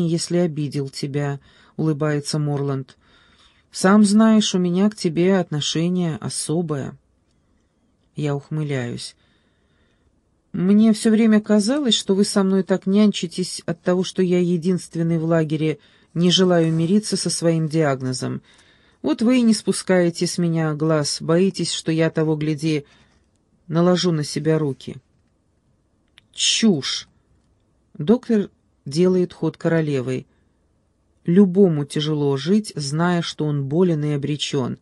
если обидел тебя», — улыбается Морланд. «Сам знаешь, у меня к тебе отношение особое». Я ухмыляюсь. «Мне все время казалось, что вы со мной так нянчитесь от того, что я единственный в лагере не желаю мириться со своим диагнозом. Вот вы и не спускаете с меня глаз, боитесь, что я того гляди, наложу на себя руки». «Чушь!» Доктор делает ход королевой. Любому тяжело жить, зная, что он болен и обречен.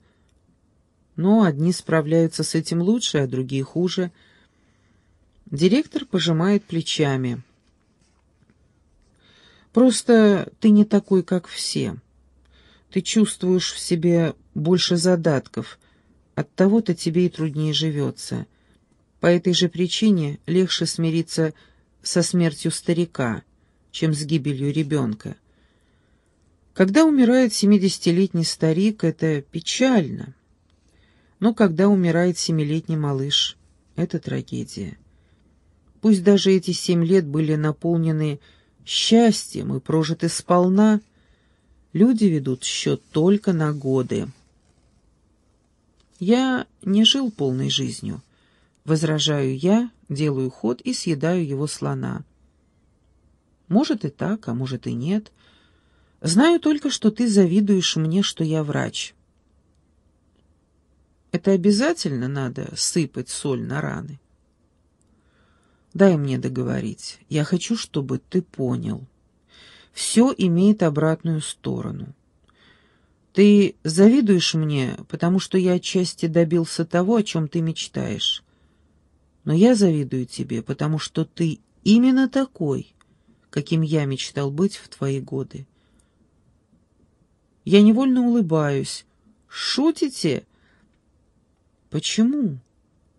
Но одни справляются с этим лучше, а другие хуже. Директор пожимает плечами. «Просто ты не такой, как все. Ты чувствуешь в себе больше задатков. Оттого-то тебе и труднее живется. По этой же причине легче смириться со смертью старика» чем с гибелью ребенка. Когда умирает семидесятилетний старик, это печально. Но когда умирает семилетний малыш, это трагедия. Пусть даже эти семь лет были наполнены счастьем и прожиты сполна, люди ведут счет только на годы. Я не жил полной жизнью. Возражаю я, делаю ход и съедаю его слона. Может и так, а может и нет. Знаю только, что ты завидуешь мне, что я врач. Это обязательно надо сыпать соль на раны? Дай мне договорить. Я хочу, чтобы ты понял. Все имеет обратную сторону. Ты завидуешь мне, потому что я отчасти добился того, о чем ты мечтаешь. Но я завидую тебе, потому что ты именно такой, каким я мечтал быть в твои годы. Я невольно улыбаюсь. «Шутите?» «Почему?»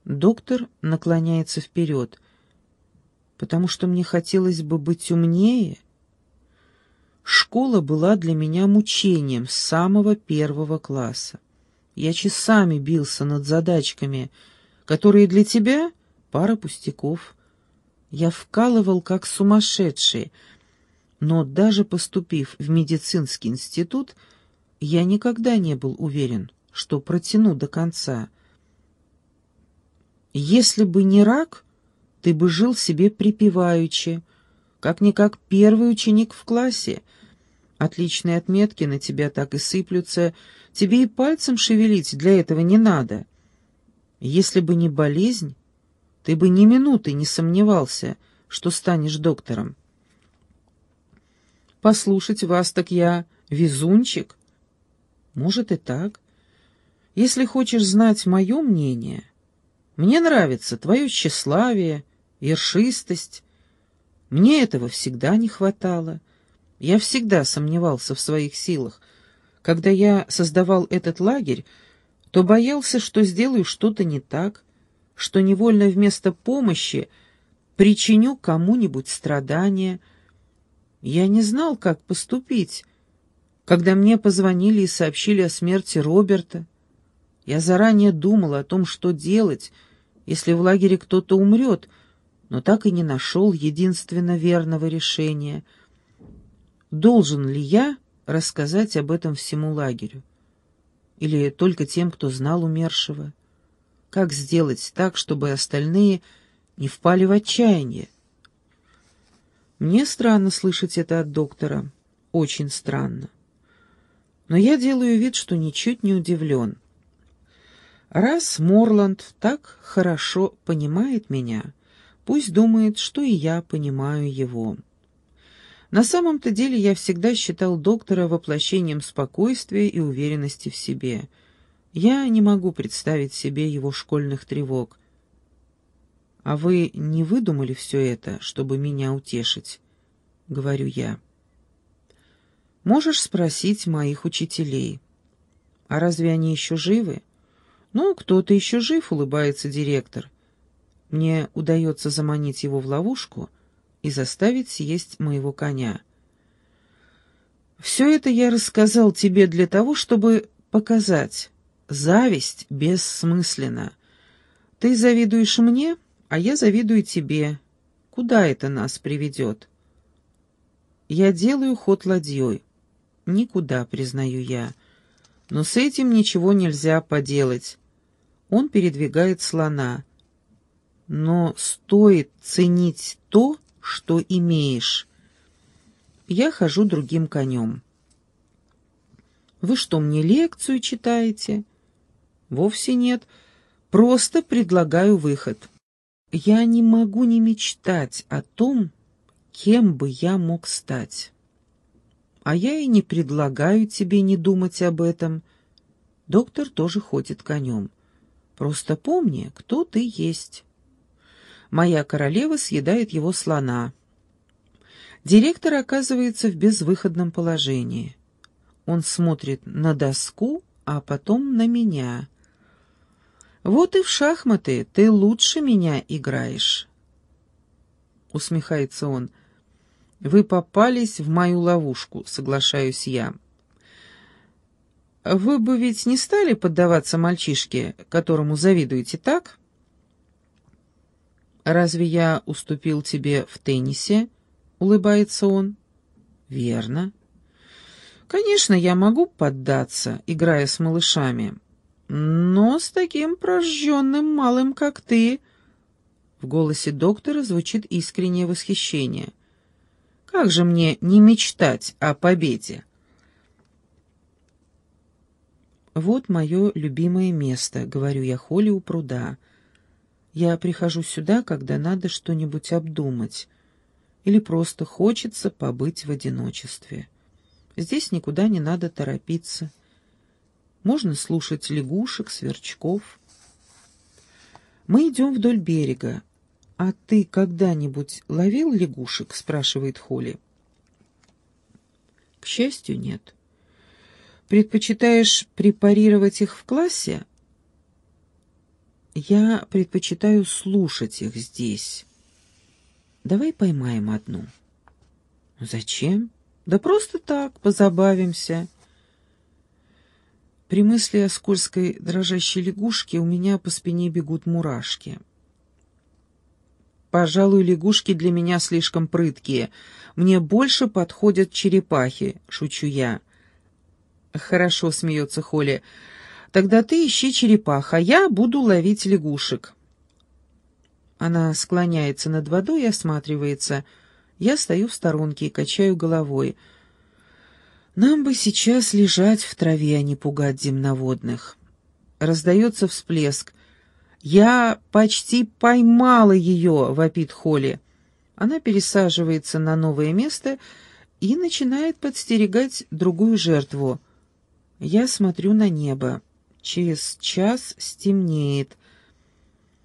Доктор наклоняется вперед. «Потому что мне хотелось бы быть умнее». Школа была для меня мучением с самого первого класса. Я часами бился над задачками, которые для тебя — пара пустяков — я вкалывал как сумасшедший, но даже поступив в медицинский институт, я никогда не был уверен, что протяну до конца. Если бы не рак, ты бы жил себе припеваючи, как-никак первый ученик в классе. Отличные отметки на тебя так и сыплются, тебе и пальцем шевелить для этого не надо. Если бы не болезнь, ты бы ни минуты не сомневался, что станешь доктором. Послушать вас, так я везунчик. Может и так. Если хочешь знать мое мнение, мне нравится твое тщеславие, ершистость. Мне этого всегда не хватало. Я всегда сомневался в своих силах. Когда я создавал этот лагерь, то боялся, что сделаю что-то не так — что невольно вместо помощи причиню кому-нибудь страдания. Я не знал, как поступить, когда мне позвонили и сообщили о смерти Роберта. Я заранее думал о том, что делать, если в лагере кто-то умрет, но так и не нашел единственно верного решения. Должен ли я рассказать об этом всему лагерю? Или только тем, кто знал умершего? Как сделать так, чтобы остальные не впали в отчаяние? Мне странно слышать это от доктора. Очень странно. Но я делаю вид, что ничуть не удивлен. Раз Морланд так хорошо понимает меня, пусть думает, что и я понимаю его. На самом-то деле я всегда считал доктора воплощением спокойствия и уверенности в себе — я не могу представить себе его школьных тревог. «А вы не выдумали все это, чтобы меня утешить?» — говорю я. «Можешь спросить моих учителей. А разве они еще живы?» «Ну, кто-то еще жив», — улыбается директор. Мне удается заманить его в ловушку и заставить съесть моего коня. «Все это я рассказал тебе для того, чтобы показать, Зависть бессмысленна. Ты завидуешь мне, а я завидую тебе. Куда это нас приведет? Я делаю ход ладьей. Никуда, признаю я. Но с этим ничего нельзя поделать. Он передвигает слона. Но стоит ценить то, что имеешь. Я хожу другим конем. Вы что, мне лекцию читаете? Вовсе нет. Просто предлагаю выход. Я не могу не мечтать о том, кем бы я мог стать. А я и не предлагаю тебе не думать об этом. Доктор тоже ходит конем. Просто помни, кто ты есть. Моя королева съедает его слона. Директор оказывается в безвыходном положении. Он смотрит на доску, а потом на меня. «Вот и в шахматы ты лучше меня играешь». Усмехается он. «Вы попались в мою ловушку», — соглашаюсь я. «Вы бы ведь не стали поддаваться мальчишке, которому завидуете, так?» «Разве я уступил тебе в теннисе?» — улыбается он. «Верно». «Конечно, я могу поддаться, играя с малышами, но с таким прожженным малым, как ты...» В голосе доктора звучит искреннее восхищение. «Как же мне не мечтать о победе?» «Вот мое любимое место», — говорю я Холли у пруда. «Я прихожу сюда, когда надо что-нибудь обдумать, или просто хочется побыть в одиночестве. Здесь никуда не надо торопиться. Можно слушать лягушек, сверчков». Мы идем вдоль берега. «А ты когда-нибудь ловил лягушек?» — спрашивает Холли. «К счастью, нет». Предпочитаешь препарировать их в классе? Я предпочитаю слушать их здесь. Давай поймаем одну. Зачем? Да просто так, позабавимся. При мысли о скользкой дрожащей лягушке у меня по спине бегут мурашки. Пожалуй, лягушки для меня слишком прыткие. Мне больше подходят черепахи, шучу я. «Хорошо», — смеется Холли. «Тогда ты ищи черепах, а я буду ловить лягушек». Она склоняется над водой и осматривается. Я стою в сторонке и качаю головой. Нам бы сейчас лежать в траве, а не пугать земноводных. Раздается всплеск. «Я почти поймала ее!» — вопит Холли. Она пересаживается на новое место и начинает подстерегать другую жертву — я смотрю на небо. Через час стемнеет.